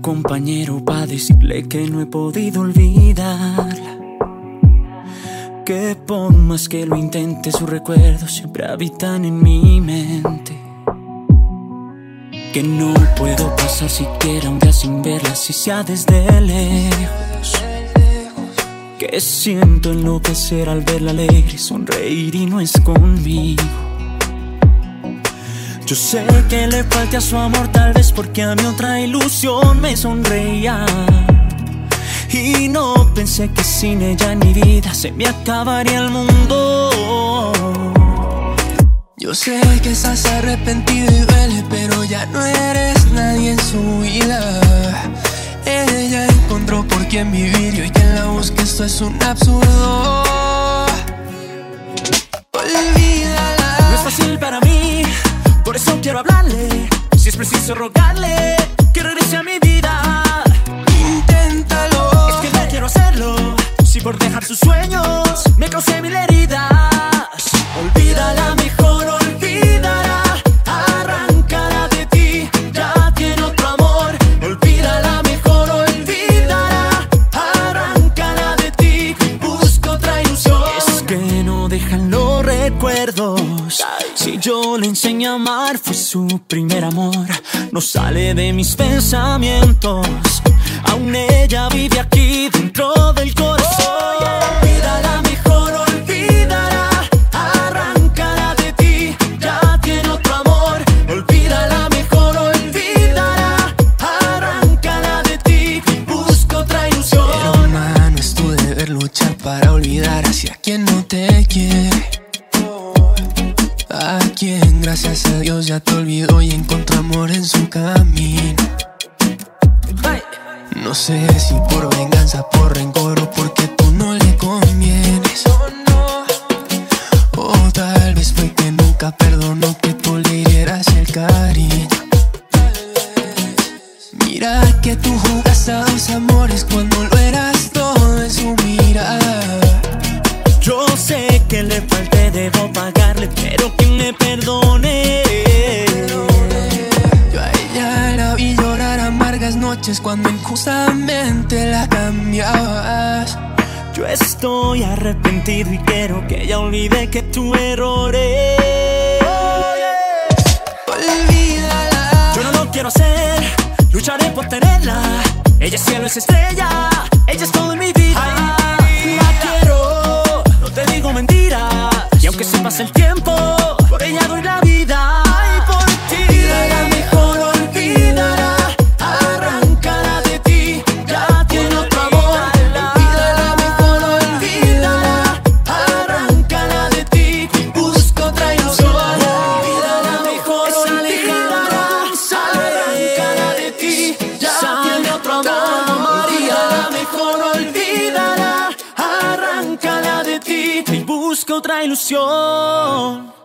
compañero para decirle que no he podido olvidarla. Que por más que lo intente, sus recuerdos siempre habitan en mi mente. Que no puedo pasar siquiera un día sin verla, si sea desde lejos. Que siento enloquecer al verla alegre, sonreír y no es conmigo. Yo sé que le falta a su amor, tal vez porque a mi otra ilusión me sonreía. Y no pensé que sin ella mi vida se me acabaría el mundo. Yo sé que estás arrepentido y duele, pero ya no eres nadie en su vida. Ella encontró por quién vivir y hoy que la busca esto es un absurdo. Preciso rogarle que regrese a mi vida. Inténtalo. Es que no quiero hacerlo. Si por dejar sus sueños me causé mil heridas. Olvídala mejor, Si yo le enseño a amar, fue su primer amor. No sale de mis pensamientos. Aún ella vive aquí dentro del corazón. Olvídala mejor, olvídala. Arrancará de ti, ya tiene otro amor. Olvídala mejor, olvídala. Arrancará de ti, busco otra Pero ilusión. mano, es tu deber luchar para olvidar hacia quien no te quiere. Gracias a Dios, ya te olvidó y encontró amor en su camino. No sé si por venganza, por rencor o porque tú no le convienes. O tal vez fue que nunca perdonó que tú le dieras el cariño. Mira que tú jugas a dos amores cuando lo eras todo en su mirada. Noches cuando injustamente la cambiabas. Yo estoy arrepentido y quiero que ella olvide que tu error es. Olvídala. Yo no lo quiero hacer, lucharé por tenerla. Ella es cielo, es estrella, ella es todo en mi vida. La quiero, no te digo mentiras. Y aunque se pase el tiempo, busco otra ilusión.